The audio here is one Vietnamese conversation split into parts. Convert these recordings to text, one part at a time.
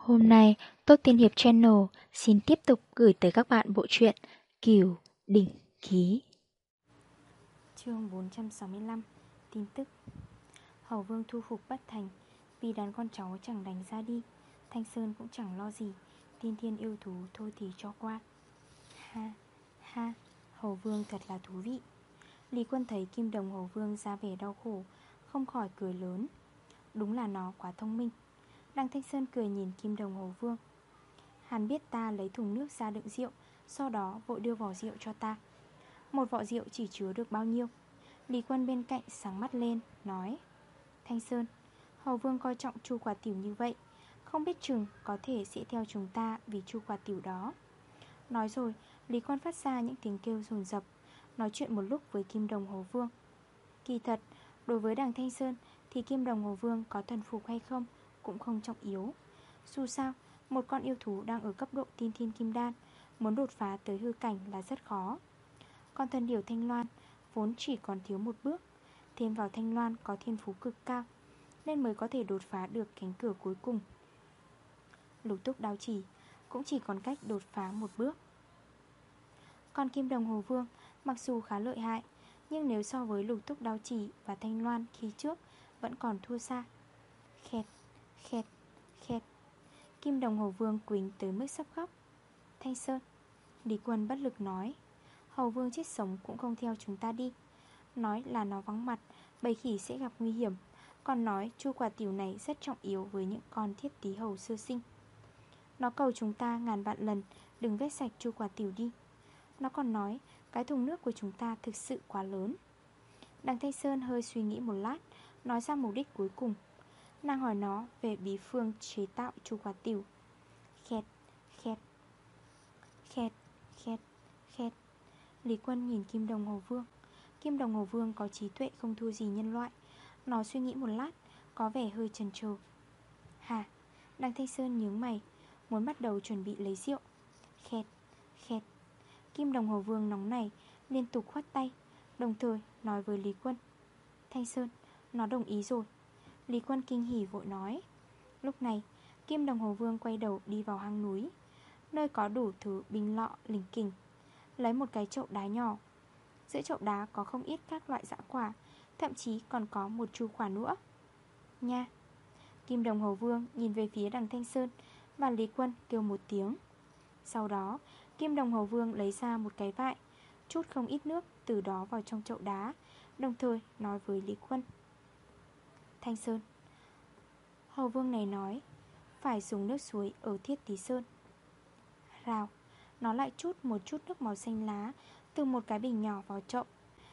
Hôm nay, Tốt Tiên Hiệp Channel xin tiếp tục gửi tới các bạn bộ truyện Kiều Đỉnh Ký. chương 465 Tin tức. Hầu Vương thu phục bất thành Vì đàn con cháu chẳng đánh ra đi Thanh Sơn cũng chẳng lo gì Tiên thiên yêu thú thôi thì cho qua. Ha, ha Hầu Vương thật là thú vị. Lý quân thấy Kim Đồng Hầu Vương ra vẻ đau khổ Không khỏi cười lớn. Đúng là nó quá thông minh. Đăng Thanh Sơn cười nhìn Kim Đồng hồ Vương. Hắn biết ta lấy thùng nước ra đựng rượu, Sau đó vội đưa vỏ rượu cho ta. Một vỏ rượu chỉ chứa được bao nhiêu? Lý quân bên cạnh sáng mắt lên, Nói, Thanh Sơn Hầu Vương coi trọng chu quả tiểu như vậy, Không biết chừng có thể sẽ theo chúng ta Vì chu quả tiểu đó. Nói rồi, Lý quân phát ra những tiếng kêu rồn rập, Nói chuyện một lúc với Kim Đồng hồ Vương. Kỳ thật, Đối với đằng Thanh Sơn, Thì Kim Đồng hồ Vương có thần phục hay không cũng không trọng yếu. Dù sao Một con yêu thú đang ở cấp độ tin thiên kim đan Muốn đột phá tới hư cảnh là rất khó. Con thần điểu Thanh Loan Vốn chỉ còn thiếu một bước Thêm vào Thanh Loan có thiên phú cực cao Nên mới có thể đột phá được cánh cửa cuối cùng. Lục túc đao chỉ Cũng chỉ còn cách đột phá một bước. Con kim đồng hồ vương Mặc dù khá lợi hại Nhưng nếu so với lục túc đao chỉ và thanh loan khi trước Vẫn còn thua xa. Khẹt, khẹt, khẹt. Kim đồng hồ vương quỳnh tới mức sắp khóc. Thanh Sơn Lý quân bất lực nói Hầu vương chết sống cũng không theo chúng ta đi. Nói là nó vắng mặt Bầy khỉ sẽ gặp nguy hiểm. Còn nói chu quả tiểu này rất trọng yếu Với những con thiết tí hầu sơ sinh. Nó cầu chúng ta ngàn vạn lần Đừng vết sạch chu quả tiểu đi. Nó còn nói cái thùng nước của chúng ta thực sự quá lớn. Đằng Thanh Sơn hơi suy nghĩ một lát Nói ra mục đích cuối cùng. Nàng hỏi nó về bí phương chế tạo chu quả tiểu. Khẹt, khẹt Khẹt, khẹt, khẹt. Lý quân nhìn Kim Đồng Hồ Vương. Kim Đồng Hồ Vương có trí tuệ không thua gì nhân loại. Nó suy nghĩ một lát Có vẻ hơi chần chừ Hà, đằng Thanh Sơn nhướng mày Muốn bắt đầu chuẩn bị lấy rượu. Khẹt, khẹt. Kim đồng hồ vương nóng này Liên tục khoát tay Đồng thời nói với Lý Quân. Thanh Sơn, nó đồng ý rồi. Lý Quân kinh hỉ vội nói. Lúc này, Kim đồng hồ vương quay đầu đi vào hang núi Nơi có đủ thứ bình lọ lình kình Lấy một cái chậu đá nhỏ. Giữa chậu đá có không ít các loại dã quả Thậm chí còn có một chu quả nữa. Nha! Kim đồng hồ vương nhìn về phía đằng Thanh Sơn Và Lý Quân kêu một tiếng. Sau đó Kim đồng hồ vương lấy ra một cái vại Chút không ít nước từ đó vào trong chậu đá Đồng thời nói với Lý Quân. Thanh Sơn. Hầu vương này nói, Phải dùng nước suối ở thiết tí sơn. Rào, Nó lại chút một chút nước màu xanh lá Từ một cái bình nhỏ vào chậu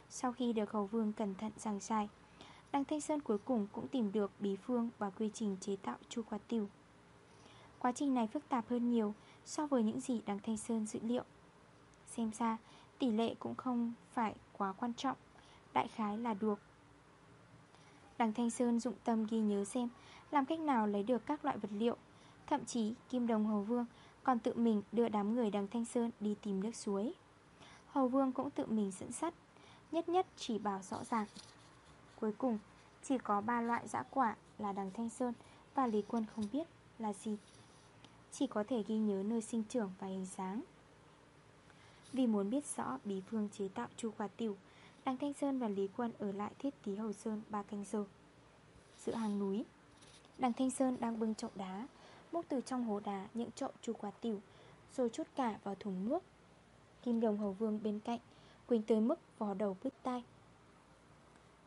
Sau khi được hầu vương cẩn thận giảng giải Đăng Thanh Sơn cuối cùng cũng tìm được bí phương và quy trình chế tạo chu quả tiểu Quá trình này phức tạp hơn nhiều so với những gì Đăng Thanh Sơn dự liệu. Xem ra, tỷ lệ cũng không phải quá quan trọng, Đại khái là được. Đằng Thanh Sơn dụng tâm ghi nhớ xem, Làm cách nào lấy được các loại vật liệu. Thậm chí, Kim Đồng Hầu Vương Còn tự mình đưa đám người đằng Thanh Sơn đi tìm nước suối. Hầu Vương cũng tự mình dẫn sắt, Nhất nhất chỉ bảo rõ ràng. Cuối cùng, Chỉ có 3 loại dã quả là đằng Thanh Sơn Và Lý Quân không biết là gì. Chỉ có thể ghi nhớ nơi sinh trưởng và hình dáng. Vì muốn biết rõ bí phương chế tạo chu quả tiểu Đăng Thanh Sơn và Lý Quân ở lại thiết tí Hầu Sơn 3 canh giờ Giữa hàng núi, Đằng Thanh Sơn đang bưng chậu đá, Múc từ trong hố đá những chậu chu quả tiểu, Rồi chút cả vào thùng nước. Kim đồng hầu vương bên cạnh, Quỳnh tới mức vò đầu bứt tai.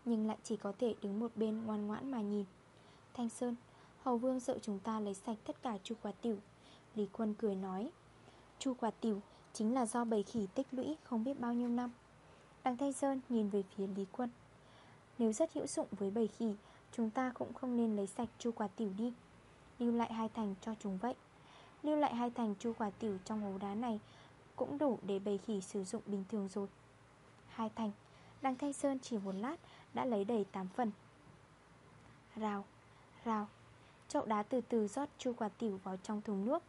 Nhưng lại chỉ có thể đứng một bên ngoan ngoãn mà nhìn. Thanh Sơn, Hầu vương sợ chúng ta lấy sạch tất cả chu quả tiểu. Lý Quân cười nói Chu quả tiểu chính là do bầy khỉ tích lũy không biết bao nhiêu năm. Đằng Thanh Sơn nhìn về phía Lý Quân. Nếu rất hữu dụng với bầy khỉ Chúng ta cũng không nên lấy sạch chu quả tiểu đi. Lưu lại hai thành cho chúng vậy. Lưu lại hai thành chu quả tiểu trong hố đá này Cũng đủ để bầy khỉ sử dụng bình thường rồi. Hai thành Đằng Thanh Sơn chỉ một lát Đã lấy đầy 8 phần. Rào, rào Chậu đá từ từ rót chu quả tiểu vào trong thùng nước.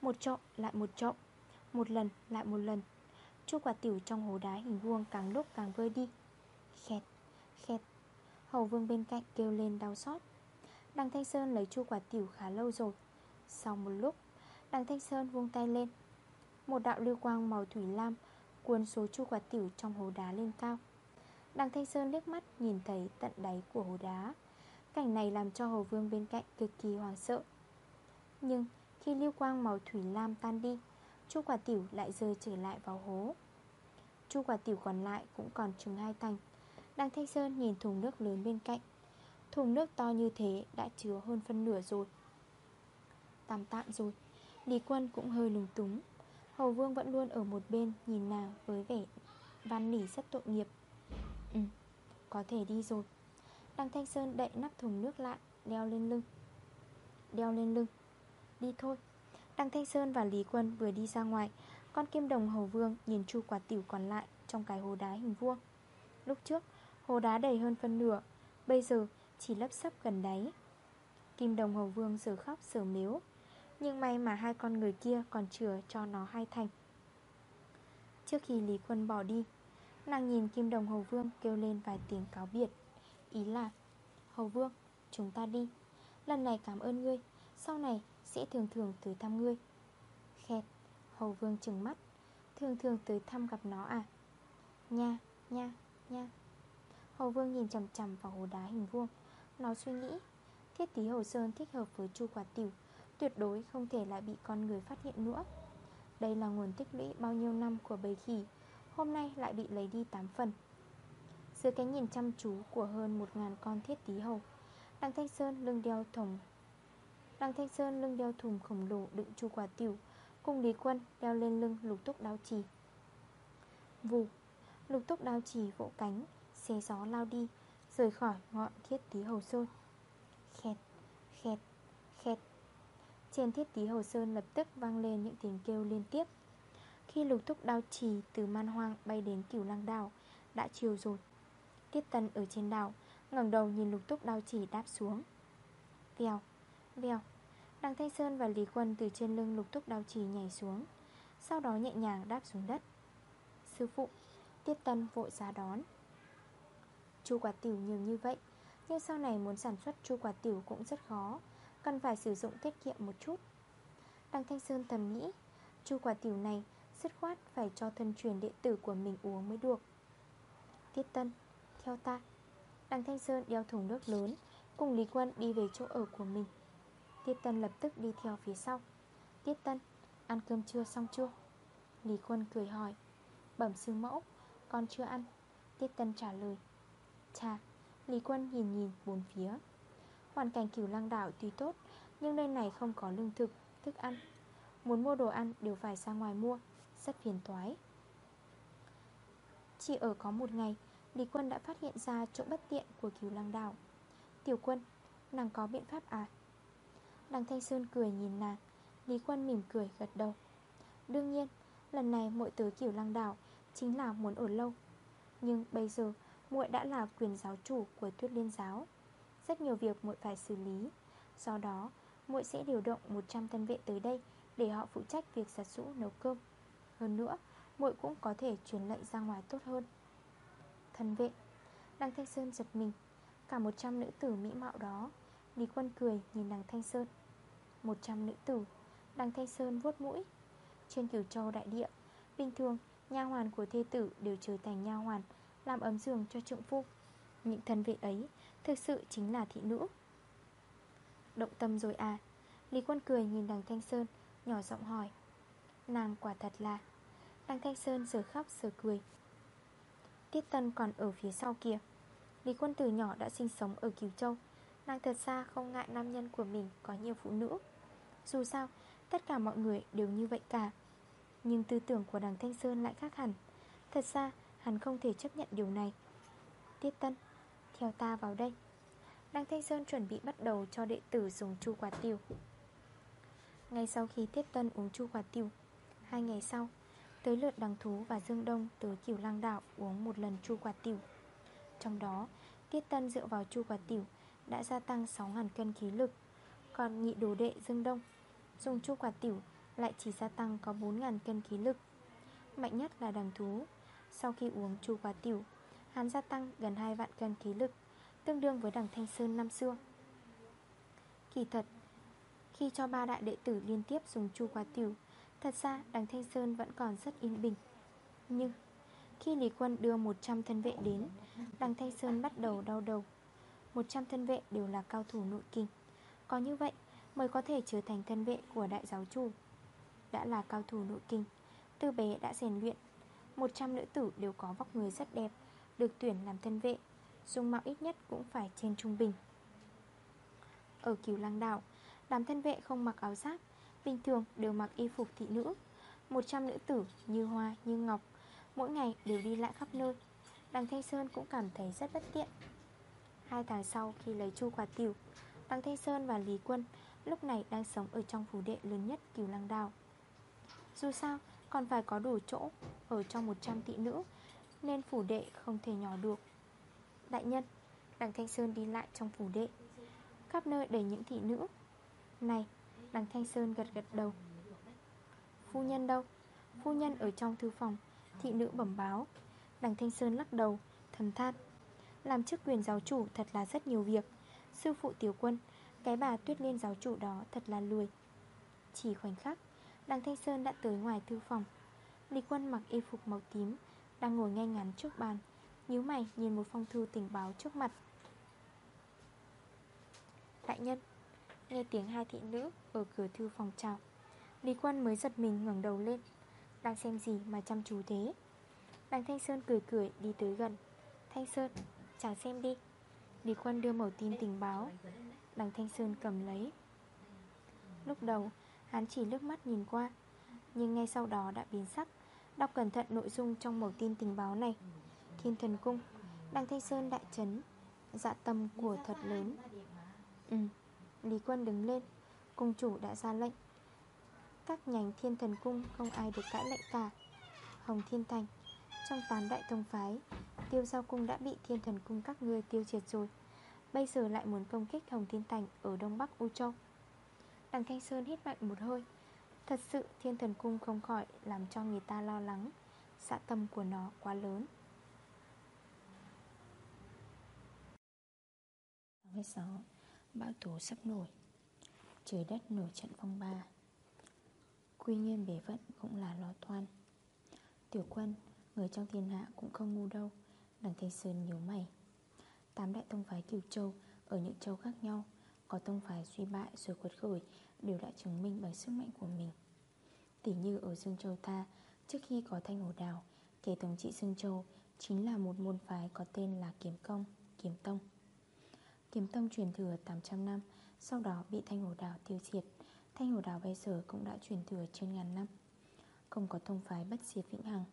Một chậu lại một chậu Một lần lại một lần. Chu quả tiểu trong hố đá hình vuông càng lúc càng vơi đi. Khẹt, khẹt. Hầu vương bên cạnh kêu lên đau xót. Đằng Thanh Sơn lấy chu quả tiểu khá lâu rồi. Sau một lúc Đằng Thanh Sơn vung tay lên. Một đạo lưu quang màu thủy lam Cuốn số chu quả tiểu trong hố đá lên cao. Đằng Thanh Sơn liếc mắt Nhìn thấy tận đáy của hố đá. Cảnh này làm cho Hồ Vương bên cạnh cực kỳ hoàng sợ. Nhưng khi lưu quang màu thủy lam tan đi Chu quả tiểu lại rơi trở lại vào hố. Chu quả tiểu còn lại cũng còn chừng hai thành Đăng Thanh Sơn nhìn thùng nước lớn bên cạnh. Thùng nước to như thế đã chứa hơn phân nửa rồi. Tạm tạm rồi Lý quân cũng hơi lùng túng. Hầu Vương vẫn luôn ở một bên Nhìn nàng với vẻ văn nỉ rất tội nghiệp. Ừ, có thể đi rồi. Đăng Thanh Sơn đậy nắp thùng nước lại Đeo lên lưng. Đeo lên lưng. Đi thôi. Đăng Thanh Sơn và Lý Quân vừa đi ra ngoài. Con kim đồng hầu vương nhìn chu quả tiểu còn lại Trong cái hồ đá hình vuông. Lúc trước hồ đá đầy hơn phân nửa, Bây giờ chỉ lấp sấp gần đáy. Kim đồng hầu vương giờ khóc giờ miếu Nhưng may mà hai con người kia còn chừa cho nó hai thành. Trước khi Lý Quân bỏ đi, Nàng nhìn Kim đồng hầu vương kêu lên vài tiếng cáo biệt. Ý là, Hầu vương, chúng ta đi. Lần này cảm ơn ngươi. Sau này sẽ thường thường tới thăm ngươi. Khẹt Hầu vương trừng mắt Thường thường tới thăm gặp nó à? Nha, nha, nha. Hầu vương nhìn chầm chầm vào hồ đá hình vuông. Nó suy nghĩ Thiết tí Hồ Sơn thích hợp với chu quả tiểu Tuyệt đối không thể lại bị con người phát hiện nữa. Đây là nguồn tích lũy bao nhiêu năm của bầy khỉ Hôm nay lại bị lấy đi 8 phần. Dưới cái nhìn chăm chú của hơn 1.000 con thiết tí hầu Đặng Thanh Sơn lưng đeo thùng Đăng Thanh Sơn lưng đeo thùng khổng lồ đựng chu quả tiểu Cùng Lý Quân đeo lên lưng lục túc đao trì Vù Lục túc đao trì vỗ cánh Xé gió lao đi Rời khỏi ngọn thiết tí hầu sơn. Khẹt, khẹt, khẹt. Trên thiết tí hầu sơn lập tức vang lên những tiếng kêu liên tiếp. Khi lục túc đao trì từ man hoang bay đến cửu lăng đảo Đã chiều rồi Tiết tân ở trên đảo ngẩng đầu nhìn lục túc đao trì đáp xuống. Vèo, vèo Đằng Thanh Sơn và Lý Quân từ trên lưng lục thúc đao trì nhảy xuống, Sau đó nhẹ nhàng đáp xuống đất. Sư phụ, Tiết Tân vội ra đón. Chu quả tiểu nhiều như vậy, Nhưng sau này muốn sản xuất chu quả tiểu cũng rất khó, Cần phải sử dụng tiết kiệm một chút. Đăng Thanh Sơn thầm nghĩ, Chu quả tiểu này Dứt khoát phải cho thân truyền đệ tử của mình uống mới được. Tiết Tân, Theo ta. Đăng Thanh Sơn đeo thùng nước lớn, Cùng Lý Quân đi về chỗ ở của mình. Tiết Tân lập tức đi theo phía sau. Tiết Tân Ăn cơm chưa xong chưa? Lý Quân cười hỏi. Bẩm sư mẫu Con chưa ăn. Tiết Tân trả lời. Chà Lý Quân nhìn nhìn bốn phía. Hoàn cảnh cửu lăng đảo tuy tốt Nhưng nơi này không có lương thực, thức ăn. Muốn mua đồ ăn đều phải ra ngoài mua Rất phiền toái. Chỉ ở có một ngày Lý Quân đã phát hiện ra chỗ bất tiện của cửu lăng đảo. Tiểu quân Nàng có biện pháp à? Đằng Thanh Sơn cười nhìn nàng, Lý Quân mỉm cười gật đầu. Đương nhiên, Lần này muội tới kiểu lăng đảo Chính là muốn ở lâu. Nhưng bây giờ, muội đã là quyền giáo chủ của tuyết liên giáo. Rất nhiều việc muội phải xử lý. Do đó, muội sẽ điều động 100 thân vệ tới đây Để họ phụ trách việc giặt sũ nấu cơm. Hơn nữa, muội cũng có thể truyền lệnh ra ngoài tốt hơn. Thân vệ Đăng Thanh Sơn giật mình. Cả 100 nữ tử mỹ mạo đó, Lý Quân cười nhìn đằng Thanh Sơn. 100 nữ tử Đằng Thanh Sơn vuốt mũi. Trên cửu châu đại địa, Bình thường, nha hoàn của thê tử đều trở thành nha hoàn, Làm ấm giường cho trượng phu. Những thân vệ ấy Thực sự chính là thị nữ. Động tâm rồi à? Lý Quân cười nhìn đằng Thanh Sơn, Nhỏ giọng hỏi. Nàng quả thật là. Đằng Thanh Sơn giờ khóc giờ cười. Tiết Tân còn ở phía sau kia Lý Quân từ nhỏ đã sinh sống ở Kiều Châu. Nàng thật ra không ngại nam nhân của mình có nhiều phụ nữ. Dù sao, tất cả mọi người đều như vậy cả. Nhưng tư tưởng của đằng Thanh Sơn lại khác hẳn. Thật ra, hắn không thể chấp nhận điều này. Tiết Tân, theo ta vào đây. Đăng Thanh Sơn chuẩn bị bắt đầu cho đệ tử dùng chu quả tiêu. Ngay sau khi Tiết Tân uống chu quả tiêu Hai ngày sau Tới lượt đằng thú và Dương Đông tới kiểu Lăng Đạo uống một lần chu quả tiểu Trong đó, Tiết Tân dựa vào chu quả tiểu đã gia tăng 6.000 cân khí lực Còn nhị đồ đệ Dương Đông Dùng chu quả tiểu, lại chỉ gia tăng có 4.000 cân khí lực. Mạnh nhất là đằng thú. Sau khi uống chu quả tiểu, Hắn gia tăng gần 2 vạn cân khí lực, Tương đương với đằng Thanh Sơn năm xưa. Kỳ thật, Khi cho ba đại đệ tử liên tiếp dùng chu quả tiểu, Thật ra đằng Thanh Sơn vẫn còn rất yên bình. Nhưng, Khi Lý Quân đưa 100 thân vệ đến, Đằng Thanh Sơn bắt đầu đau đầu. 100 thân vệ đều là cao thủ nội kinh. Có như vậy mới có thể trở thành thân vệ của đại giáo chủ. Đã là cao thủ nội kinh, Từ bé đã rèn luyện. 100 nữ tử đều có vóc người rất đẹp, Được tuyển làm thân vệ, Dung mạo ít nhất cũng phải trên trung bình. Ở kiều lăng đảo, Đám thân vệ không mặc áo giáp, Bình thường đều mặc y phục thị nữ. 100 nữ tử như hoa, như ngọc, Mỗi ngày đều đi lại khắp nơi. Đằng Thanh Sơn cũng cảm thấy rất bất tiện. Hai tháng sau khi lấy chu quả tiểu, Đằng Thanh Sơn và Lý Quân Lúc này đang sống ở trong phủ đệ lớn nhất cửu Lăng Đào Dù sao, còn phải có đủ chỗ Ở trong 100 thị nữ, Nên phủ đệ không thể nhỏ được. Đại nhân, Đằng Thanh Sơn đi lại trong phủ đệ, Khắp nơi đầy những thị nữ. Này, Đằng Thanh Sơn gật gật đầu. Phu nhân đâu? Phu nhân ở trong thư phòng, Thị nữ bẩm báo. Đằng Thanh Sơn lắc đầu, Thầm than. Làm chức quyền giáo chủ thật là rất nhiều việc. Sư phụ tiểu quân cái bà tuyết liên giáo chủ đó thật là lùi Chỉ khoảnh khắc Đằng Thanh Sơn đã tới ngoài thư phòng. Lý quân mặc y phục màu tím Đang ngồi ngay ngắn trước bàn nhíu mày nhìn một phong thư tình báo trước mặt. Đại nhân Nghe tiếng hai thị nữ ở cửa thư phòng chào. Lý quân mới giật mình ngẩng đầu lên Đang xem gì mà chăm chú thế. Đằng Thanh Sơn cười cười đi tới gần. Thanh Sơn, chàng xem đi. Lý quân đưa mẩu tin tình báo. Đằng Thanh Sơn cầm lấy. Lúc đầu, Hắn chỉ lướt mắt nhìn qua, Nhưng ngay sau đó đã biến sắc. Đọc cẩn thận nội dung trong mẩu tin tình báo này. Thiên thần cung, Đằng Thanh Sơn đại chấn Dạ tâm của thật lớn. Ừ Lý quân đứng lên, Cung chủ đã ra lệnh. Các nhánh thiên thần cung không ai được cãi lệnh cả. Hồng Thiên Thành, Trong 8 đại thông phái, Tiêu giao cung đã bị thiên thần cung các ngươi tiêu diệt rồi. Bây giờ lại muốn công kích Hồng Thiên Thành Ở đông bắc U Châu. Đằng Thanh Sơn hít mạnh một hơi. Thật sự thiên thần cung không khỏi Làm cho người ta lo lắng. Xã tâm của nó quá lớn. 66 Bão tố sắp nổi. Trời đất nổi trận phong ba. Quy nghiêm bể vận cũng là lo toan. Tiểu quân, Người trong thiên hạ cũng không ngu đâu. Đằng Thanh Sơn nhớ mày. Tám đại tông phái Kiều Châu Ở những châu khác nhau, Có tông phái suy bại, rồi quật khởi Đều đã chứng minh bằng sức mạnh của mình. Tỉ như ở Dương Châu ta, Trước khi có Thanh Hồ Đào, Kẻ thống trị Dương Châu Chính là một môn phái có tên là Kiếm Công, Kiếm Tông. Kiếm Tông truyền thừa 800 năm, Sau đó bị Thanh Hồ Đào tiêu diệt. Thanh Hồ Đào bây giờ cũng đã truyền thừa trên ngàn năm. Không có tông phái bất diệt vĩnh hằng,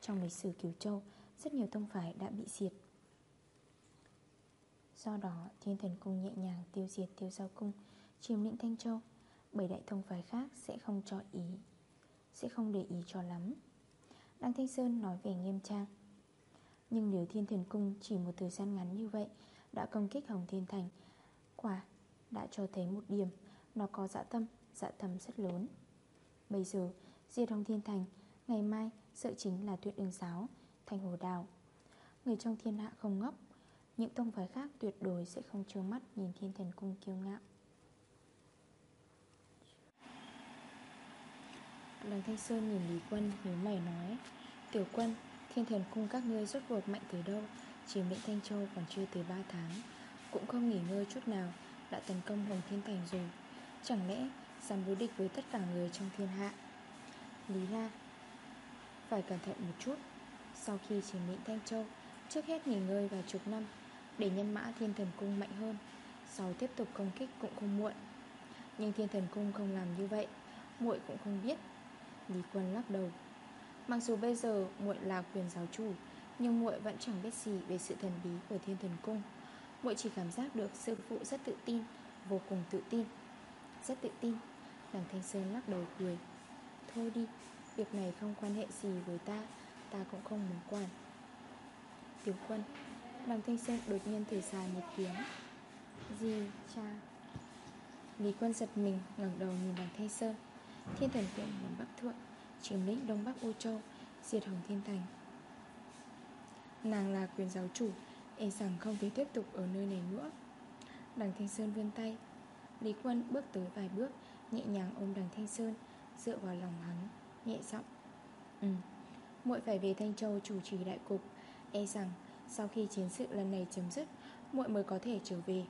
Trong lịch sử Kiều Châu, Rất nhiều tông phái đã bị diệt. Do đó Thiên Thần Cung nhẹ nhàng tiêu diệt tiêu giao cung Chiếm lĩnh Thanh Châu. Bảy đại thông phái khác sẽ không cho ý Sẽ không để ý cho lắm. Đăng Thanh Sơn nói về nghiêm trang. Nhưng nếu Thiên Thần Cung chỉ một thời gian ngắn như vậy Đã công kích Hồng Thiên Thành Quả đã cho thấy một điểm Nó có dạ tâm, dạ tâm rất lớn. Bây giờ Diệt Hồng Thiên Thành Ngày mai sợ chính là tuyệt ứng giáo Thành Hồ Đào. Người trong thiên hạ không ngốc những tông phái khác tuyệt đối sẽ không trơ mắt Nhìn thiên thần cung kiêu ngạo. Đoàn Thanh Sơn nhìn Lý Quân nếu mày nói, Tiểu quân, Thiên thần cung các ngươi rốt cuộc mạnh từ đâu? Chỉ lĩnh Thanh Châu còn chưa tới 3 tháng, Cũng không nghỉ ngơi chút nào, Đã tấn công Hồng Thiên Thành rồi. Chẳng lẽ dám đối địch với tất cả người trong thiên hạ? Lý La, Phải cẩn thận một chút. Sau khi chỉ lĩnh Thanh Châu Trước hết nghỉ ngơi vài chục năm để nhân mã thiên thần cung mạnh hơn. Sau tiếp tục công kích cũng không muộn. Nhưng thiên thần cung không làm như vậy, muội cũng không biết. Lý quân lắc đầu. Mặc dù bây giờ muội là quyền giáo chủ, Nhưng muội vẫn chẳng biết gì về sự thần bí của thiên thần cung. Muội chỉ cảm giác được sư phụ rất tự tin, Vô cùng tự tin. Rất tự tin Đằng Thanh Sơn lắc đầu cười. Thôi đi, Việc này không quan hệ gì với ta Ta cũng không muốn quản. Tiểu quân Đằng Thanh Sơn đột nhiên thở dài một tiếng. Gì, cha? Lý quân giật mình, ngẩng đầu nhìn đằng Thanh Sơn Thiên thần quyện miền Bắc Thượng Chiếm lĩnh Đông Bắc Ô Châu, Diệt Hồng Thiên Thành. Nàng là quyền giáo chủ E rằng không thể tiếp tục ở nơi này nữa. Đằng Thanh Sơn vươn tay. Lý Quân bước tới vài bước, Nhẹ nhàng ôm đằng Thanh Sơn, Dựa vào lòng hắn, Nhẹ giọng. Ừ muội phải về Thanh Châu chủ trì đại cục E rằng sau khi chiến sự lần này chấm dứt muội mới có thể trở về.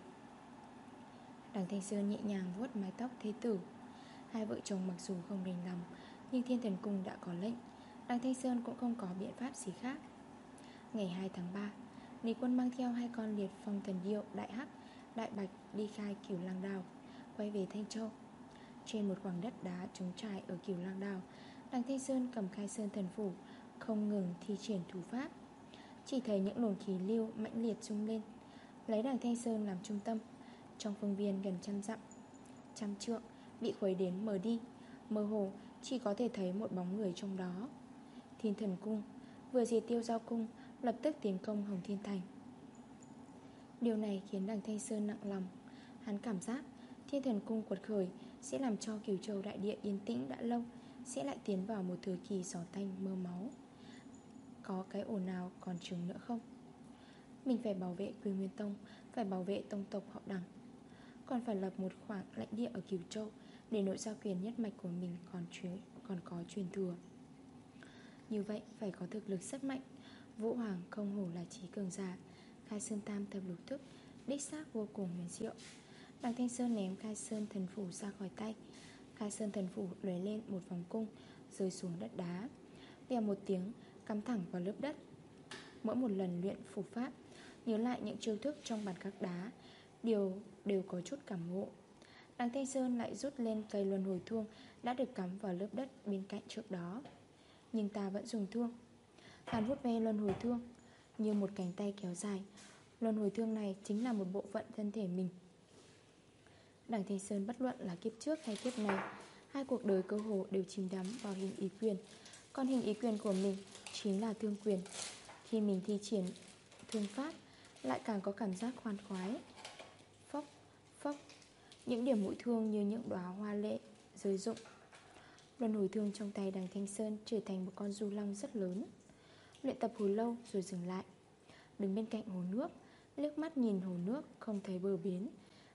Đằng Thanh Sơn nhẹ nhàng vuốt mái tóc thế tử. Hai vợ chồng mặc dù không đành lòng Nhưng thiên thần cung đã có lệnh. Đằng Thanh Sơn cũng không có biện pháp gì khác. Ngày 2 tháng 3 Lý quân mang theo hai con liệt phong thần điệu Đại Hắc, Đại Bạch đi khai cửu lang đào Quay về Thanh Châu. Trên một khoảng đất đá trống trải ở cửu lang đào Đằng Thanh Sơn cầm khai sơn thần phủ Không ngừng thi triển thủ pháp. Chỉ thấy những luồng khí lưu mãnh liệt rung lên, Lấy đằng Thanh Sơn làm trung tâm, Trong phương viên gần trăm dặm, Trăm trượng, Bị khuấy đến mờ đi, Mơ hồ, chỉ có thể thấy một bóng người trong đó. Thiên thần cung, Vừa diệt tiêu giao cung, Lập tức tiến công Hồng Thiên Thành. Điều này khiến đằng Thanh Sơn nặng lòng. Hắn cảm giác Thiên thần cung quật khởi Sẽ làm cho cửu châu đại địa yên tĩnh đã lâu, Sẽ lại tiến vào một thời kỳ gió tanh mơ máu. Có cái ổ nào còn trường nữa không? Mình phải bảo vệ Quy Nguyên Tông Phải bảo vệ tông tộc họ đẳng. Còn phải lập một khoảng lãnh địa ở kiều Châu Để nội giao quyền nhất mạch của mình còn, truyền, còn có truyền thừa. Như vậy phải có thực lực rất mạnh. Vũ Hoàng không hổ là trí cường giả Khai Sơn Tam thập lục thức Đích xác vô cùng huyền diệu. Đằng Thanh Sơn ném Khai Sơn thần phủ ra khỏi tay. Khai Sơn thần phủ lóe lên một vòng cung Rơi xuống đất đá. Vèo một tiếng cắm thẳng vào lớp đất. Mỗi một lần luyện phủ pháp, Nhớ lại những chiêu thức trong bàn các đá, Điều đều có chút cảm ngộ. Đằng Thanh Sơn lại rút lên cây luân hồi thương Đã được cắm vào lớp đất bên cạnh trước đó. Nhưng ta vẫn dùng thương Hắn hút ve luân hồi thương Như một cánh tay kéo dài. Luân hồi thương này chính là một bộ phận thân thể mình. Đằng Thanh Sơn bất luận là kiếp trước hay kiếp này Hai cuộc đời cơ hồ đều chìm đắm vào hình ý quyền. Còn hình ý quyền của mình chính là thương quyền. Khi mình thi triển thương pháp Lại càng có cảm giác khoan khoái. Phốc, phốc. Những điểm mũi thương như những đóa hoa lệ rơi rụng. Luân hồi thương trong tay đằng Thanh Sơn trở thành một con du long rất lớn. Luyện tập hồi lâu rồi dừng lại. Đứng bên cạnh hồ nước Liếc mắt nhìn hồ nước không thấy bờ biến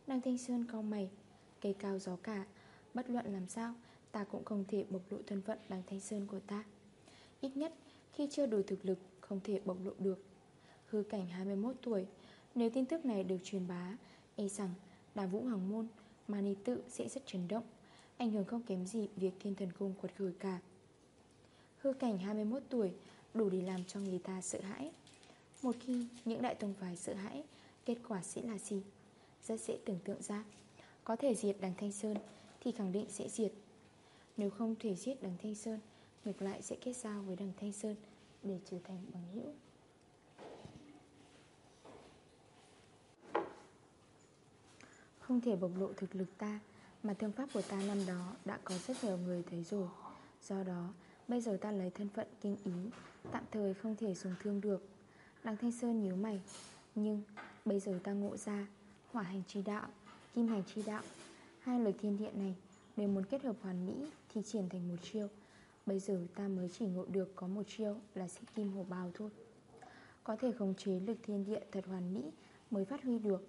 đằng Thanh Sơn cau mày Cây cao gió cả. Bất luận làm sao Ta cũng không thể bộc lộ thân phận đằng Thanh Sơn của ta. Ít nhất khi chưa đủ thực lực, Không thể bộc lộ được. Hư cảnh 21 tuổi, Nếu tin tức này được truyền bá E rằng đàm vũ hoàng môn, Mani tự sẽ rất chấn động, Ảnh hưởng không kém gì việc thiên thần cung quật khởi cả. Hư cảnh 21 tuổi Đủ để làm cho người ta sợ hãi. Một khi những đại tông phái sợ hãi, Kết quả sẽ là gì? Rất dễ tưởng tượng ra. Có thể diệt đằng Thanh Sơn Thì khẳng định sẽ diệt. Nếu không thể giết đằng Thanh Sơn Ngược lại sẽ kết giao với đằng Thanh Sơn Để trở thành bằng hữu. Không thể bộc lộ thực lực ta Mà thương pháp của ta năm đó Đã có rất nhiều người thấy rồi. Do đó bây giờ ta lấy thân phận kinh ý Tạm thời không thể dùng thương được. Đằng Thanh Sơn nhớ mày Nhưng bây giờ ta ngộ ra Hỏa hành chi đạo, kim hành chi đạo. Hai lời thiên địa này Nếu muốn kết hợp hoàn mỹ Thì triển thành một chiêu. Bây giờ ta mới chỉ ngộ được có một chiêu Là xích kim hổ bào thôi. Có thể khống chế lực thiên địa thật hoàn mỹ Mới phát huy được.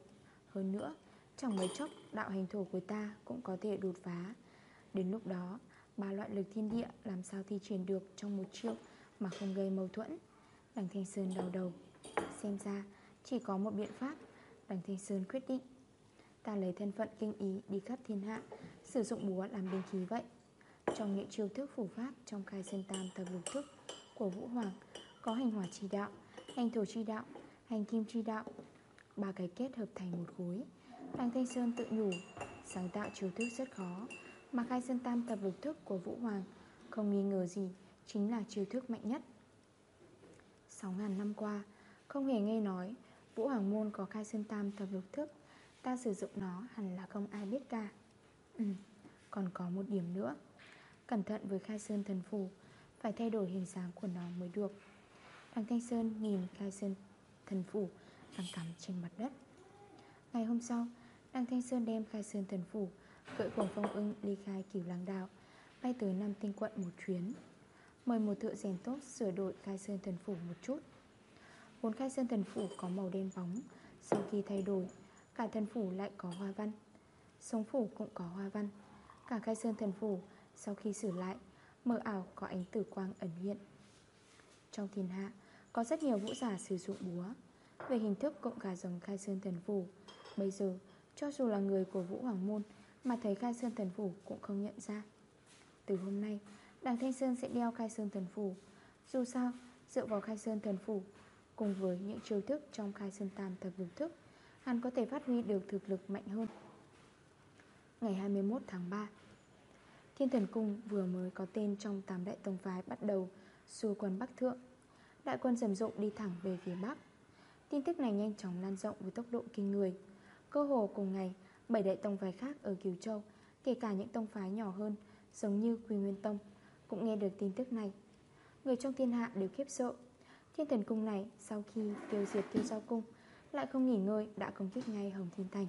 Hơn nữa Chẳng mấy chốc đạo hành thổ của ta Cũng có thể đột phá. Đến lúc đó, Ba loại lực thiên địa làm sao thi triển được trong một chiêu Mà không gây mâu thuẫn? Đằng Thanh Sơn đầu đầu. Xem ra, chỉ có một biện pháp Đằng Thanh Sơn quyết định. Ta lấy thân phận kinh ý đi khắp thiên hạ, Sử dụng búa làm binh khí vậy. Trong những chiêu thức phủ pháp Trong khai sơn tam thập lục thức Của Vũ Hoàng Có hành hỏa chi đạo, hành thổ chi đạo Hành kim chi đạo Ba cái kết hợp thành một khối. Đằng Thanh Sơn tự nhủ Sáng tạo chiêu thức rất khó Mà khai sơn tam thập lục thức của Vũ Hoàng Không nghi ngờ gì Chính là chiêu thức mạnh nhất. 6.000 năm qua Không hề nghe nói Vũ Hoàng Môn có khai sơn tam thập lục thức Ta sử dụng nó hẳn là không ai biết cả. Ừ, còn có một điểm nữa. Cẩn thận với khai sơn thần phù, Phải thay đổi hình dáng của nó mới được. Đằng Thanh Sơn nhìn khai sơn thần phủ Đang cắm trên mặt đất. Ngày hôm sau, Đằng Thanh Sơn đem khai sơn thần phủ Cưỡi cuồng phong ưng ly khai cửu làng đạo, Bay tới Nam Tinh quận một chuyến. Mời một thợ rèn tốt sửa đổi khai sơn thần phủ một chút. Vốn khai sơn thần phủ có màu đen bóng, Sau khi thay đổi, Cả thần phủ lại có hoa văn. Sống phủ cũng có hoa văn. Cả khai sơn thần phủ sau khi sửa lại, Mờ ảo có ánh tử quang ẩn hiện. Trong thiên hạ, Có rất nhiều vũ giả sử dụng búa. Về hình thức cũng gà giống khai sơn thần phủ. Bây giờ, cho dù là người của Vũ Hoàng Môn, Mà thấy khai sơn thần phủ cũng không nhận ra. Từ hôm nay, đảng Thanh Sơn sẽ đeo khai sơn thần phủ. Dù sao, dựa vào khai sơn thần phủ, Cùng với những chiêu thức trong khai sơn tam thập lục thức, Hắn có thể phát huy được thực lực mạnh hơn. Ngày 21 tháng 3 Thiên thần cung vừa mới có tên trong tám đại tông phái bắt đầu, xua quân Bắc Thượng. Đại quân rầm rộ đi thẳng về phía Bắc. Tin tức này nhanh chóng lan rộng với tốc độ kinh người. Cơ hồ cùng ngày, Bảy đại tông phái khác ở Kiều Châu, Kể cả những tông phái nhỏ hơn, Giống như Quy Nguyên Tông, Cũng nghe được tin tức này. Người trong thiên hạ đều khiếp sợ. Thiên thần cung này, sau khi tiêu diệt tiêu giao cung, Lại không nghỉ ngơi, đã công kích ngay Hồng Thiên Thành.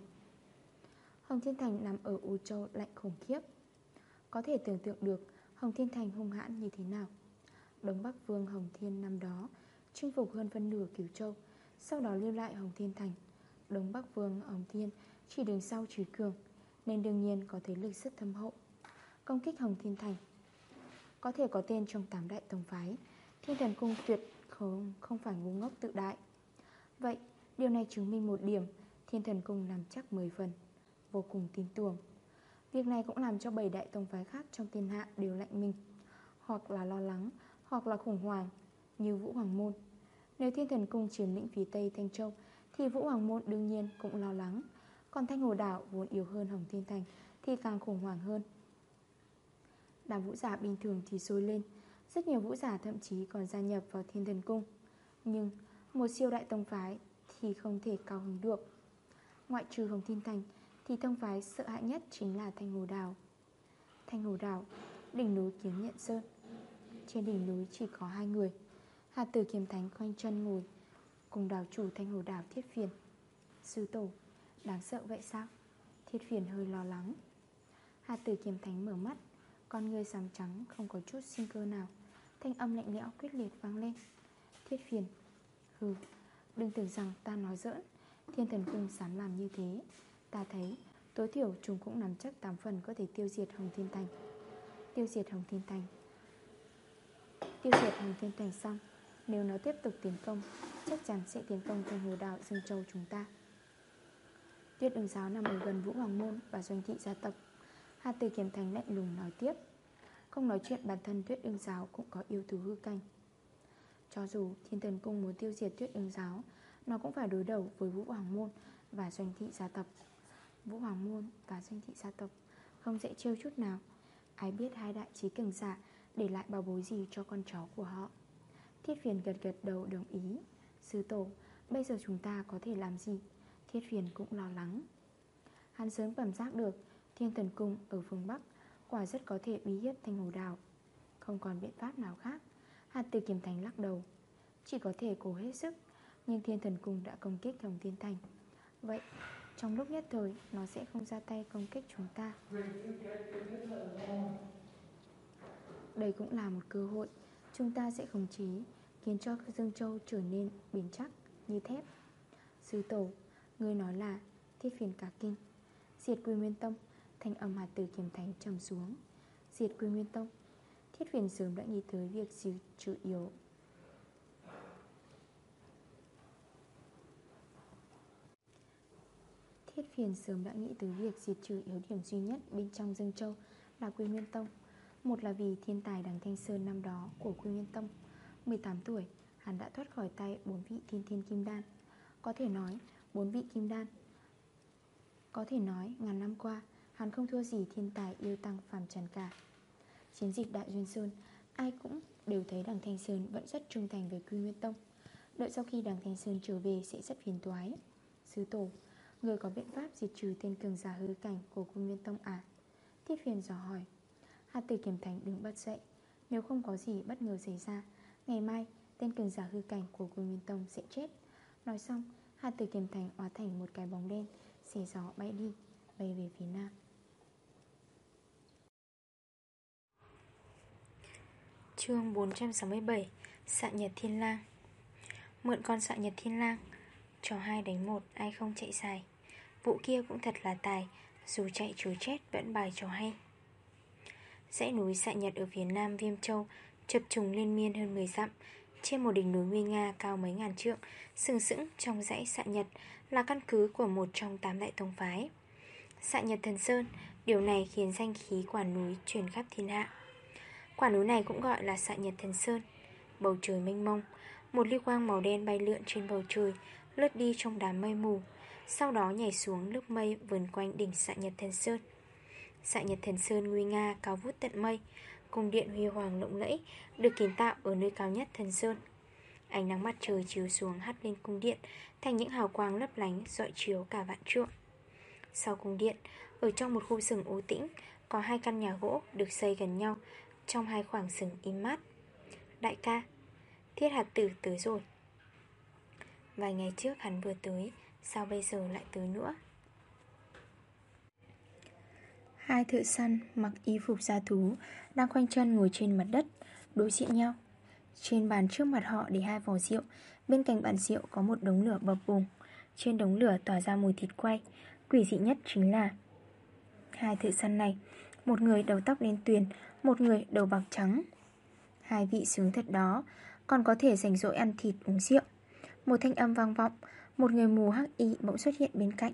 Hồng Thiên Thành nằm ở U Châu lạnh khủng khiếp. Có thể tưởng tượng được Hồng Thiên Thành hung hãn như thế nào. Đông Bắc Vương Hồng Thiên năm đó Chinh phục hơn phân nửa Kiều Châu Sau đó lưu lại Hồng Thiên Thành. Đông Bắc Vương Hồng Thiên Chỉ đứng sau Trí Cường Nên đương nhiên có thế lực rất thâm hậu. Công kích Hồng Thiên Thành Có thể có tên trong tám đại tổng phái Thiên thần cung tuyệt không, không phải ngu ngốc tự đại. Vậy điều này chứng minh một điểm Thiên thần cung nằm chắc 10 phần Vô cùng tin tưởng. Việc này cũng làm cho bảy đại tông phái khác trong thiên hạ đều lạnh mình, Hoặc là lo lắng, Hoặc là khủng hoảng, Như Vũ Hoàng Môn. Nếu thiên thần cung chiếm lĩnh phía Tây Thanh Châu, Thì Vũ Hoàng Môn đương nhiên cũng lo lắng. Còn Thanh Hồ Đảo vốn yếu hơn Hồng Thiên Thành, Thì càng khủng hoảng hơn. Đám vũ giả bình thường thì sôi lên, Rất nhiều vũ giả thậm chí còn gia nhập vào thiên thần cung. Nhưng một siêu đại tông phái Thì không thể cao hứng được. Ngoại trừ Hồng Thiên Thành thì tông phái sợ hãi nhất chính là Thanh Hồ Đảo. Thanh Hồ Đảo, Đỉnh núi Kiếm Nhận Sơn. Trên đỉnh núi chỉ có hai người, Hà tử kiếm thánh khoanh chân ngồi, Cùng đảo chủ Thanh Hồ Đảo Thiết Phiền. Sư tổ, Đáng sợ vậy sao? Thiết Phiền hơi lo lắng. Hà tử kiếm thánh mở mắt, Con người xám trắng, không có chút sinh cơ nào. Thanh âm lạnh lẽo quyết liệt vang lên. Thiết phiền, Hừ, Đừng tưởng rằng ta nói giỡn. Thiên thần cung dám làm như thế Ta thấy, tối thiểu chúng cũng nắm chắc 8 phần có thể tiêu diệt Hồng Thiên Thành. Tiêu diệt Hồng Thiên Thành. Tiêu diệt Hồng Thiên Thành xong, Nếu nó tiếp tục tiến công, Chắc chắn sẽ tiến công thành hồ đạo Dương Châu chúng ta. Tuyết ứng giáo nằm ở gần Vũ Hoàng Môn Và doanh thị gia tộc. Hà từ Kiếm Thành lạnh lùng nói tiếp. Không nói chuyện, bản thân tuyết ứng giáo cũng có yêu thú hư canh. Cho dù thiên thần cung muốn tiêu diệt tuyết ứng giáo, Nó cũng phải đối đầu với Vũ Hoàng Môn và doanh thị gia tộc. Vũ Hoàng Môn và doanh thị gia tộc. Không dễ trêu chút nào. Ai biết hai đại trí cường giả Để lại bảo bối gì cho con chó của họ. Thiết phiền gật gật đầu đồng ý. Sư tổ, Bây giờ chúng ta có thể làm gì? Thiết phiền cũng lo lắng. Hắn sớm cảm giác được Thiên thần cung ở phương Bắc Quả rất có thể uy hiếp thanh hồ đào. Không còn biện pháp nào khác, Hạt tử kiểm thành lắc đầu. Chỉ có thể cố hết sức, Nhưng thiên thần cung đã công kích Hồng Thiên Thành. Vậy trong lúc nhất thời, Nó sẽ không ra tay công kích chúng ta. Đây cũng là một cơ hội. Chúng ta sẽ khống chế, Khiến cho Dương Châu trở nên bền chắc Như thép. Sư tổ Người nói là thiết phiền cả kinh. Diệt quy nguyên tông Thanh âm hạt tử kiếm thánh trầm xuống. Diệt quy nguyên tông, Thiết phiền sớm đã nghĩ tới việc diệt trừ yếu. Thiết phiền sớm đã nghĩ tới việc diệt trừ yếu điểm duy nhất bên trong Dương Châu là Quy Nguyên Tông. Một là vì thiên tài đằng Thanh Sơn năm đó của Quy Nguyên Tông. 18 tuổi, hắn đã thoát khỏi tay bốn vị thiên thiên kim đan. Có thể nói, bốn vị kim đan Có thể nói, ngàn năm qua Hắn không thua gì thiên tài yêu tăng phàm trần cả. Chiến dịch Đại Duyên Sơn Ai cũng đều thấy đằng Thanh Sơn Vẫn rất trung thành với Quy Nguyên Tông. Đợi sau khi đằng Thanh Sơn trở về sẽ rất phiền toái. Sứ tổ Người có biện pháp diệt trừ tên cường giả hư cảnh Của cung Nguyên Tông à? Thiết phiền dò hỏi. Hạt tử kiểm thành đứng bật dậy. Nếu không có gì bất ngờ xảy ra, Ngày mai tên cường giả hư cảnh của cung Nguyên Tông sẽ chết. Nói xong, Hạt tử kiểm thành hóa thành một cái bóng đen Xì gió bay đi, Bay về phía nam. Chương 467 Xạ Nhật Thiên Lang. Mượn con xạ Nhật Thiên Lang Trò hai đánh một, ai không chạy xài. Vụ kia cũng thật là tài, Dù chạy chối chết vẫn bài trò hay. Dãy núi xạ nhật ở phía nam Viêm Châu Chập trùng liên miên hơn 10 dặm. Trên một đỉnh núi nguy nga cao mấy ngàn trượng, Sừng sững trong dãy xạ nhật Là căn cứ của một trong tám đại tông phái. Xạ nhật thần sơn, Điều này khiến danh khí quả núi truyền khắp thiên hạ. Quả núi này cũng gọi là xạ nhật thần sơn. Bầu trời mênh mông, Một lưu quang màu đen bay lượn trên bầu trời Lướt đi trong đám mây mù. Sau đó nhảy xuống lớp mây vườn quanh đỉnh xạ nhật thần sơn. Xạ nhật thần sơn nguy nga cao vút tận mây. Cung điện huy hoàng lộng lẫy, Được kiến tạo ở nơi cao nhất thần sơn. Ánh nắng mặt trời chiếu xuống hắt lên cung điện, Thành những hào quang lấp lánh, dọi chiếu cả vạn trượng. Sau cung điện, Ở trong một khu rừng ố tĩnh, Có hai căn nhà gỗ được xây gần nhau, Trong hai khoảng rừng im mát. Đại ca, Thiết hạt tử tới rồi. Vài ngày trước hắn vừa tới, Sao bây giờ lại tới nữa? Hai thợ săn mặc y phục gia thú Đang khoanh chân ngồi trên mặt đất, Đối diện nhau. Trên bàn trước mặt họ để hai vò rượu, Bên cạnh bàn rượu có một đống lửa bập bùng. Trên đống lửa tỏa ra mùi thịt quay, Quỷ dị nhất chính là Hai thợ săn này, Một người đầu tóc đen tuyền, Một người đầu bạc trắng. Hai vị sướng thật đó Còn có thể rảnh rỗi ăn thịt uống rượu. Một thanh âm vang vọng, Một người mù hắc y bỗng xuất hiện bên cạnh.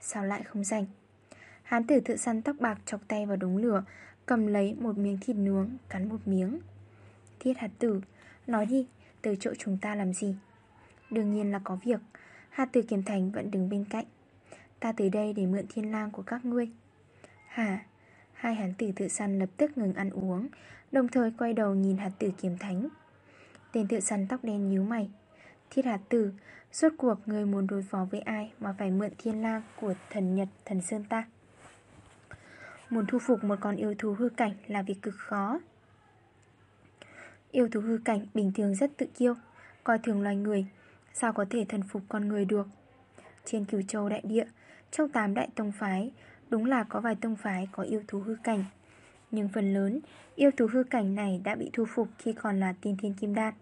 Sao lại không rảnh? Hán tử thợ săn tóc bạc chọc tay vào đống lửa, Cầm lấy một miếng thịt nướng, Cắn một miếng. Thiết hạt tử, Nói đi Tới chỗ chúng ta làm gì? Đương nhiên là có việc. Hạt tử kiểm thành vẫn đứng bên cạnh. Ta tới đây để mượn thiên lang của các ngươi. Hả? Hai hán tử tự săn lập tức ngừng ăn uống, Đồng thời quay đầu nhìn hạt tử kiếm thánh Tên tự săn tóc đen nhíu mày. Thiết hạt tử. Suốt cuộc, người muốn đối phó với ai Mà phải mượn thiên lang của thần Nhật, thần Sơn ta? Muốn thu phục một con yêu thú hư cảnh Là việc cực khó. Yêu thú hư cảnh bình thường rất tự kiêu, Coi thường loài người. Sao có thể thần phục con người được? Trên cửu châu đại địa, Trong 8 đại tông phái, Đúng là có vài tông phái có yêu thú hư cảnh. Nhưng phần lớn, Yêu thú hư cảnh này đã bị thu phục Khi còn là tiên thiên kim đan.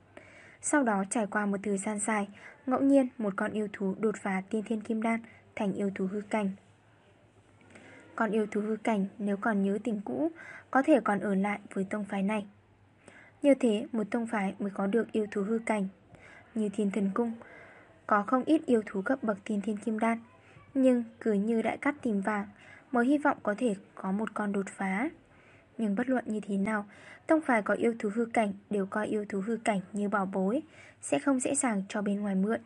Sau đó trải qua một thời gian dài, Ngẫu nhiên một con yêu thú đột phá tiên thiên kim đan Thành yêu thú hư cảnh. Con yêu thú hư cảnh Nếu còn nhớ tình cũ, Có thể còn ở lại với tông phái này. Như thế, một tông phái mới có được yêu thú hư cảnh. Như thiên thần cung, Có không ít yêu thú cấp bậc tiên thiên kim đan, Nhưng cứ như đại cắt tìm vàng, Mới hy vọng có thể có một con đột phá. Nhưng bất luận như thế nào, Tông phái có yêu thú hư cảnh Đều coi yêu thú hư cảnh như bảo bối, Sẽ không dễ dàng cho bên ngoài mượn.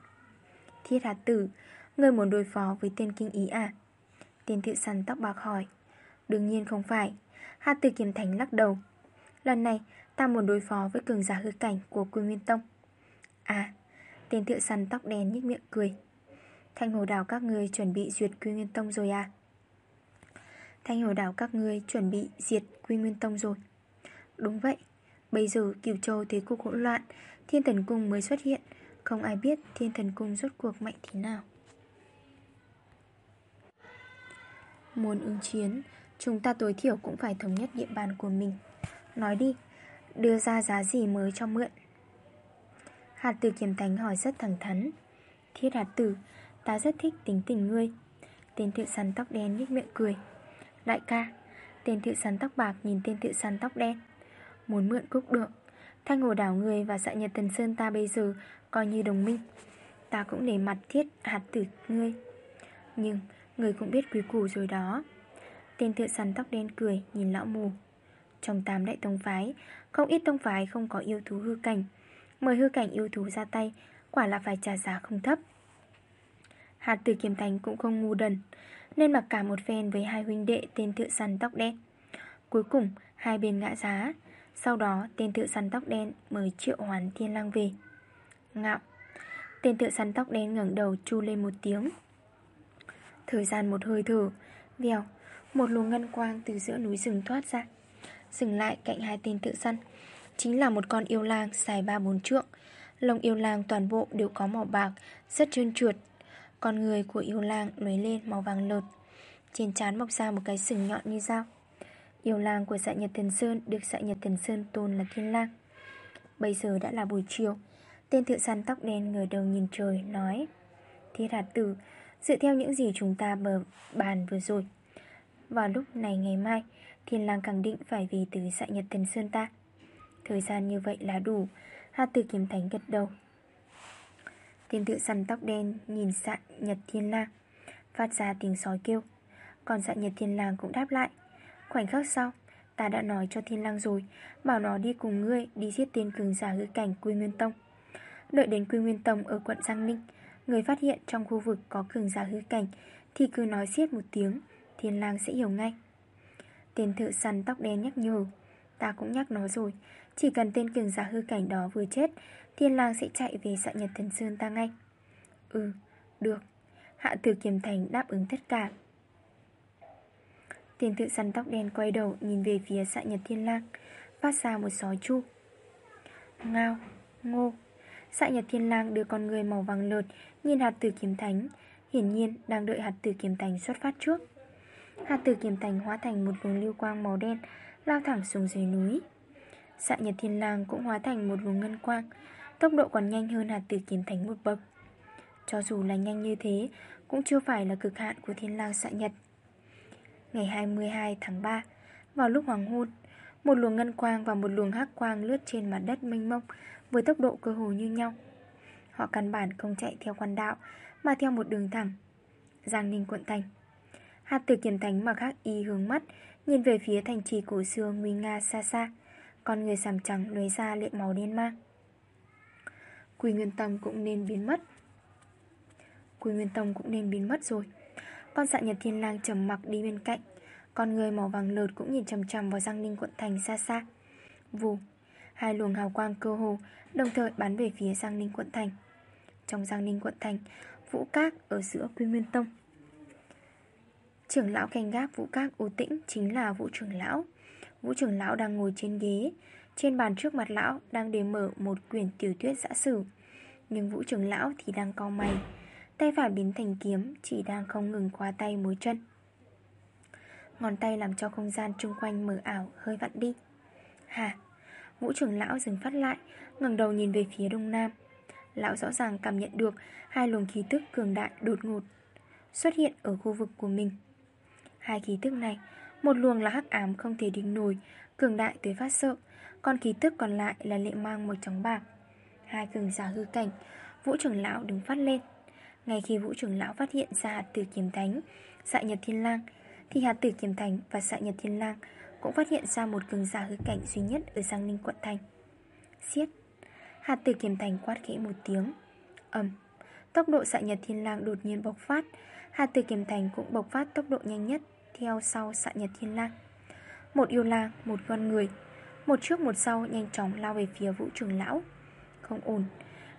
Thiết hạt tử Người muốn đối phó với tên kinh ý à? Tên tự săn tóc bạc hỏi. Đương nhiên không phải. Hạt tử kiềm thành lắc đầu. Lần này, ta muốn đối phó với cường giả hư cảnh của Quy Nguyên Tông. À Tên tự săn tóc đen nhích miệng cười. Thanh hồ đảo các người chuẩn bị duyệt Quy Nguyên Tông rồi à? Thanh hồ đảo các ngươi chuẩn bị diệt Quy Nguyên Tông rồi. Đúng vậy, Bây giờ cửu châu thế cục hỗn loạn, Thiên thần cung mới xuất hiện. Không ai biết thiên thần cung rốt cuộc mạnh thế nào. Muốn ứng chiến, Chúng ta tối thiểu cũng phải thống nhất địa bàn của mình. Nói đi, Đưa ra giá gì mới cho mượn? Hạt tử kiểm thánh hỏi rất thẳng thắn. Thiết hạt tử, Ta rất thích tính tình ngươi. Tên tự săn tóc đen nhích miệng cười. Đại ca. Tên thợ săn tóc bạc nhìn tên thợ săn tóc đen. Muốn mượn cúc được. Thanh hồ đảo người và dạ nhật tần sơn ta bây giờ Coi như đồng minh. Ta cũng để mặt thiết hạt tử ngươi. Nhưng người cũng biết quý củ rồi đó. Tên thợ săn tóc đen cười, Nhìn lão mù. Trong tám đại tông phái, Không ít tông phái không có yêu thú hư cảnh. Mời hư cảnh yêu thú ra tay, Quả là phải trả giá không thấp. Hạt tử kiềm thành cũng không ngu đần nên mặc cả một phen với hai huynh đệ tên thợ săn tóc đen. Cuối cùng, hai bên ngã giá. Sau đó, tên thợ săn tóc đen mời triệu hoàn thiên lang về. Ngạo. Tên thợ săn tóc đen ngẩng đầu chu lên một tiếng. Thời gian một hơi thở. Vèo, Một luồng ngân quang từ giữa núi rừng thoát ra. Dừng lại cạnh hai tên thợ săn. Chính là một con yêu lang dài 3-4 trượng. Lông yêu lang toàn bộ đều có màu bạc, Rất trơn trượt con người của yêu lang nổi lên màu vàng lợt Trên trán mọc ra một cái sừng nhọn như dao. Yêu lang của dạ nhật thần Sơn Được dạ nhật thần Sơn tôn là thiên lang. Bây giờ đã là buổi chiều. Tên thợ săn tóc đen ngửa đầu nhìn trời, Nói Thiết hạt tử, Dựa theo những gì chúng ta bờ bàn vừa rồi, Vào lúc này ngày mai, Thiên lang khẳng định phải về từ dạ nhật thần Sơn ta. Thời gian như vậy là đủ. Hạt tử kiếm thánh gật đầu tiền tự săn tóc đen, nhìn xạ nhật thiên lang. Phát ra tiếng sói kêu. Còn xạ nhật thiên lang cũng đáp lại. Khoảnh khắc sau, Ta đã nói cho thiên lang rồi, Bảo nó đi cùng ngươi đi giết tên cường giả hư cảnh Quy Nguyên Tông. Đợi đến Quy Nguyên Tông ở quận Giang Ninh, Người phát hiện trong khu vực có cường giả hư cảnh Thì cứ nói xiết một tiếng, Thiên lang sẽ hiểu ngay. Tên thợ săn tóc đen nhắc nhở. Ta cũng nhắc nó rồi, Chỉ cần tên cường giả hư cảnh đó vừa chết Thiên lang sẽ chạy về xạ nhật thần sơn ta ngay. Ừ, được. Hạ tử kiềm thành đáp ứng tất cả. Tiền Tự săn tóc đen quay đầu Nhìn về phía xạ nhật thiên lang Phát ra một sói chu. Ngao, ngô. Xạ nhật thiên lang đưa con người màu vàng lợt Nhìn hạt tử kiếm thánh Hiển nhiên đang đợi hạt tử kiếm thánh xuất phát trước. Hạt tử kiếm thánh hóa thành một vùng lưu quang màu đen Lao thẳng xuống dưới núi. Sạ nhật thiên lang cũng hóa thành một vùng ngân quang Tốc độ còn nhanh hơn hạt tử kiếm thánh một bậc. Cho dù là nhanh như thế, Cũng chưa phải là cực hạn của thiên lang xạ nhật. Ngày 22 tháng 3 Vào lúc hoàng hôn, Một luồng ngân quang và một luồng hắc quang lướt trên mặt đất mênh mông Với tốc độ cơ hồ như nhau. Họ căn bản không chạy theo quan đạo, Mà theo một đường thẳng, Giang Ninh quận thành. Hạt tử kiếm thánh mà khác y hướng mắt, Nhìn về phía thành trì cổ xưa nguy nga xa xa, Con người sàm trắng lóe ra lệ màu đen mang. Quỳ Nguyên tâm cũng nên biến mất. Quỳ Nguyên tâm cũng nên biến mất rồi. Con dạ nhật thiên lang trầm mặc đi bên cạnh. Con người màu vàng lợt cũng nhìn chầm chầm vào Giang Ninh quận thành xa xa. Vù, Hai luồng hào quang cơ hồ, Đồng thời bắn về phía Giang Ninh quận thành. Trong Giang Ninh quận thành, Vũ Các ở giữa Quy Nguyên Tông. Trưởng lão canh gác Vũ Các ưu tĩnh Chính là Vũ trưởng lão. Vũ trưởng lão đang ngồi trên ghế. Trên bàn trước mặt lão đang để mở một quyển tiểu thuyết giã sử, Nhưng Vũ trưởng lão thì đang co mày. Tay phải biến thành kiếm, Chỉ đang không ngừng qua tay mối chân. Ngón tay làm cho không gian chung quanh mở ảo, hơi vặn đi. Hà, Vũ trưởng lão dừng phát lại, ngẩng đầu nhìn về phía đông nam. Lão rõ ràng cảm nhận được Hai luồng khí tức cường đại đột ngột Xuất hiện ở khu vực của mình. Hai khí tức này, Một luồng là hắc ám không thể địch nổi, Cường đại tới phát sợ. Còn khí tức còn lại là lệ mang một trống bạc. Hai cường giả hư cảnh Vũ trưởng lão đứng phát lên. Ngay khi vũ trưởng lão phát hiện ra hạt tử kiếm thánh Dạ nhật thiên lang Thì hạt tử kiếm thánh và dạ nhật thiên lang Cũng phát hiện ra một cường giả hư cảnh duy nhất Ở Giang Ninh quận thành. Xiết Hạt tử kiếm thánh quát khẽ một tiếng. Ẩm Tốc độ dạ nhật thiên lang đột nhiên bộc phát. Hạt tử kiếm thánh cũng bộc phát tốc độ nhanh nhất Theo sau dạ nhật thiên lang. Một yêu lang, một con người một trước một sau nhanh chóng lao về phía vũ trưởng lão. Không ổn.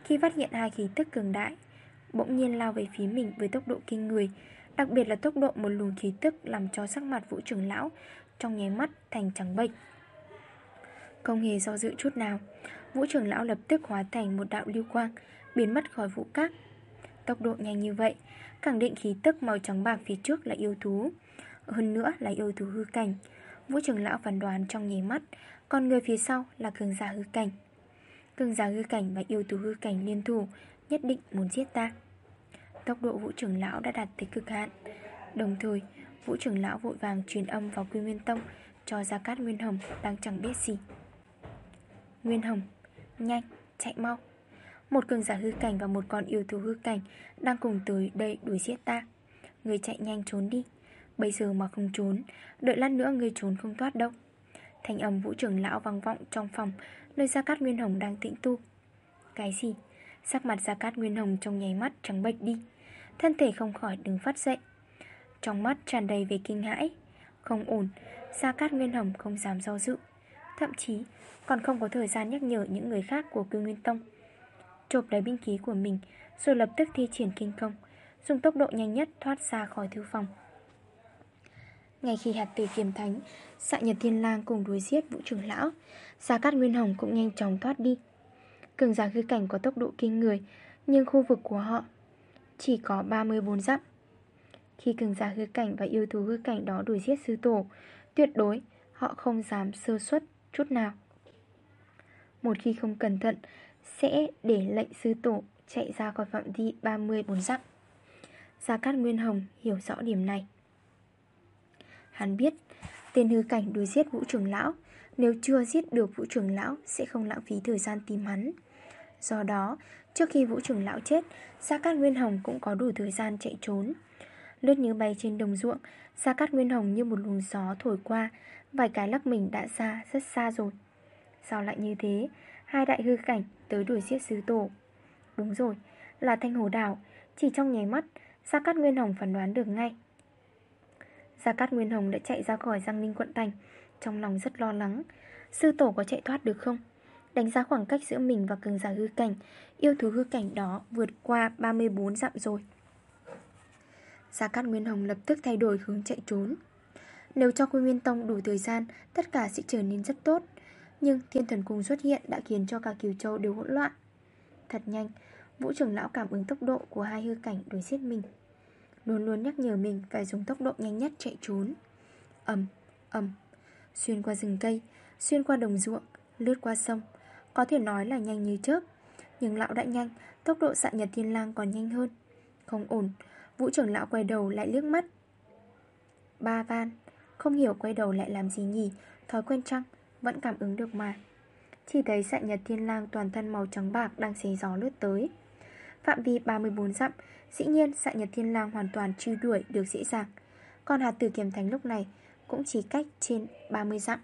Khi phát hiện hai khí tức cường đại, Bỗng nhiên lao về phía mình với tốc độ kinh người, Đặc biệt là tốc độ một luồng khí tức Làm cho sắc mặt vũ trưởng lão Trong nháy mắt thành trắng bệch. Không hề do dự chút nào, Vũ trưởng lão lập tức hóa thành một đạo lưu quang, Biến mất khỏi vũ các. Tốc độ nhanh như vậy, Khẳng định khí tức màu trắng bạc phía trước là yêu thú, Hơn nữa là yêu thú hư cảnh. Vũ trưởng lão phản đoán trong nháy mắt còn người phía sau là cường giả hư cảnh. Cường giả hư cảnh và yêu thú hư cảnh liên thủ Nhất định muốn giết ta. Tốc độ vũ trưởng lão đã đạt tới cực hạn. Đồng thời Vũ trưởng lão vội vàng truyền âm vào Quy Nguyên Tông Cho Gia Cát Nguyên Hồng đang chẳng biết gì. Nguyên Hồng Nhanh, chạy mau. Một cường giả hư cảnh và một con yêu thú hư cảnh Đang cùng tới đây đuổi giết ta. Người chạy nhanh trốn đi. Bây giờ mà không trốn Đợi lát nữa người trốn không thoát đâu. Thành âm vũ trưởng lão vang vọng trong phòng, Nơi Gia Cát Nguyên Hồng đang tĩnh tu. Cái gì? Sắc mặt Gia Cát Nguyên Hồng trong nháy mắt trắng bệch đi, Thân thể không khỏi đứng phát dậy. Trong mắt tràn đầy về kinh hãi, Không ổn, Gia Cát Nguyên Hồng không dám do dự. Thậm chí, còn không có thời gian nhắc nhở những người khác của cư Nguyên Tông. Chộp lấy binh khí của mình, Rồi lập tức thi triển kinh công, Dùng tốc độ nhanh nhất thoát ra khỏi thư phòng. Ngay khi hạt tử kiềm thánh Xạ Nhật Thiên Lang cùng đuổi giết vũ trưởng lão, Gia Cát Nguyên Hồng cũng nhanh chóng thoát đi. Cường giả hư cảnh có tốc độ kinh người, Nhưng khu vực của họ Chỉ có 34 dặm. Khi cường giả hư cảnh và yêu thú hư cảnh đó đuổi giết sư tổ, Tuyệt đối họ không dám sơ suất chút nào. Một khi không cẩn thận, Sẽ để lệnh sư tổ chạy ra khỏi phạm vi 34 dặm. Gia Cát Nguyên Hồng hiểu rõ điểm này. Hắn biết, Tên hư cảnh đuổi giết vũ trưởng lão, Nếu chưa giết được vũ trưởng lão Sẽ không lãng phí thời gian tìm hắn. Do đó, Trước khi vũ trưởng lão chết, Gia Cát Nguyên Hồng cũng có đủ thời gian chạy trốn. Lướt như bay trên đồng ruộng, Gia Cát Nguyên Hồng như một luồng gió thổi qua, Vài cái lắc mình đã xa rất xa rồi. Sao lại như thế? Hai đại hư cảnh tới đuổi giết sứ tổ. Đúng rồi, Là thanh hồ đảo. Chỉ trong nháy mắt, Gia Cát Nguyên Hồng phản đoán được ngay. Gia Cát Nguyên Hồng đã chạy ra khỏi Giang Ninh quận thành, Trong lòng rất lo lắng. Sư tổ có chạy thoát được không? Đánh giá khoảng cách giữa mình và cường giả hư cảnh, Yêu thú hư cảnh đó vượt qua 34 dặm rồi. Gia Cát Nguyên Hồng lập tức thay đổi hướng chạy trốn. Nếu cho Quy Nguyên Tông đủ thời gian, Tất cả sẽ trở nên rất tốt. Nhưng thiên thần cung xuất hiện đã khiến cho cả Kiều Châu đều hỗn loạn. Thật nhanh, Vũ trưởng lão cảm ứng tốc độ của hai hư cảnh đối giết mình. Luôn luôn nhắc nhở mình phải dùng tốc độ nhanh nhất chạy trốn. Ẩm, ẩm Xuyên qua rừng cây Xuyên qua đồng ruộng Lướt qua sông. Có thể nói là nhanh như chớp Nhưng lão đã nhanh Tốc độ xạ nhật thiên lang còn nhanh hơn. Không ổn Vũ trưởng lão quay đầu lại liếc mắt. Ba van Không hiểu quay đầu lại làm gì nhỉ Thói quen chăng Vẫn cảm ứng được mà. Chỉ thấy xạ nhật thiên lang toàn thân màu trắng bạc Đang xé gió lướt tới. Phạm vi 34 dặm, Dĩ nhiên xạ nhật thiên lang hoàn toàn truy đuổi được dễ dàng. Còn hạt tử kiềm thánh lúc này Cũng chỉ cách trên 30 dặm.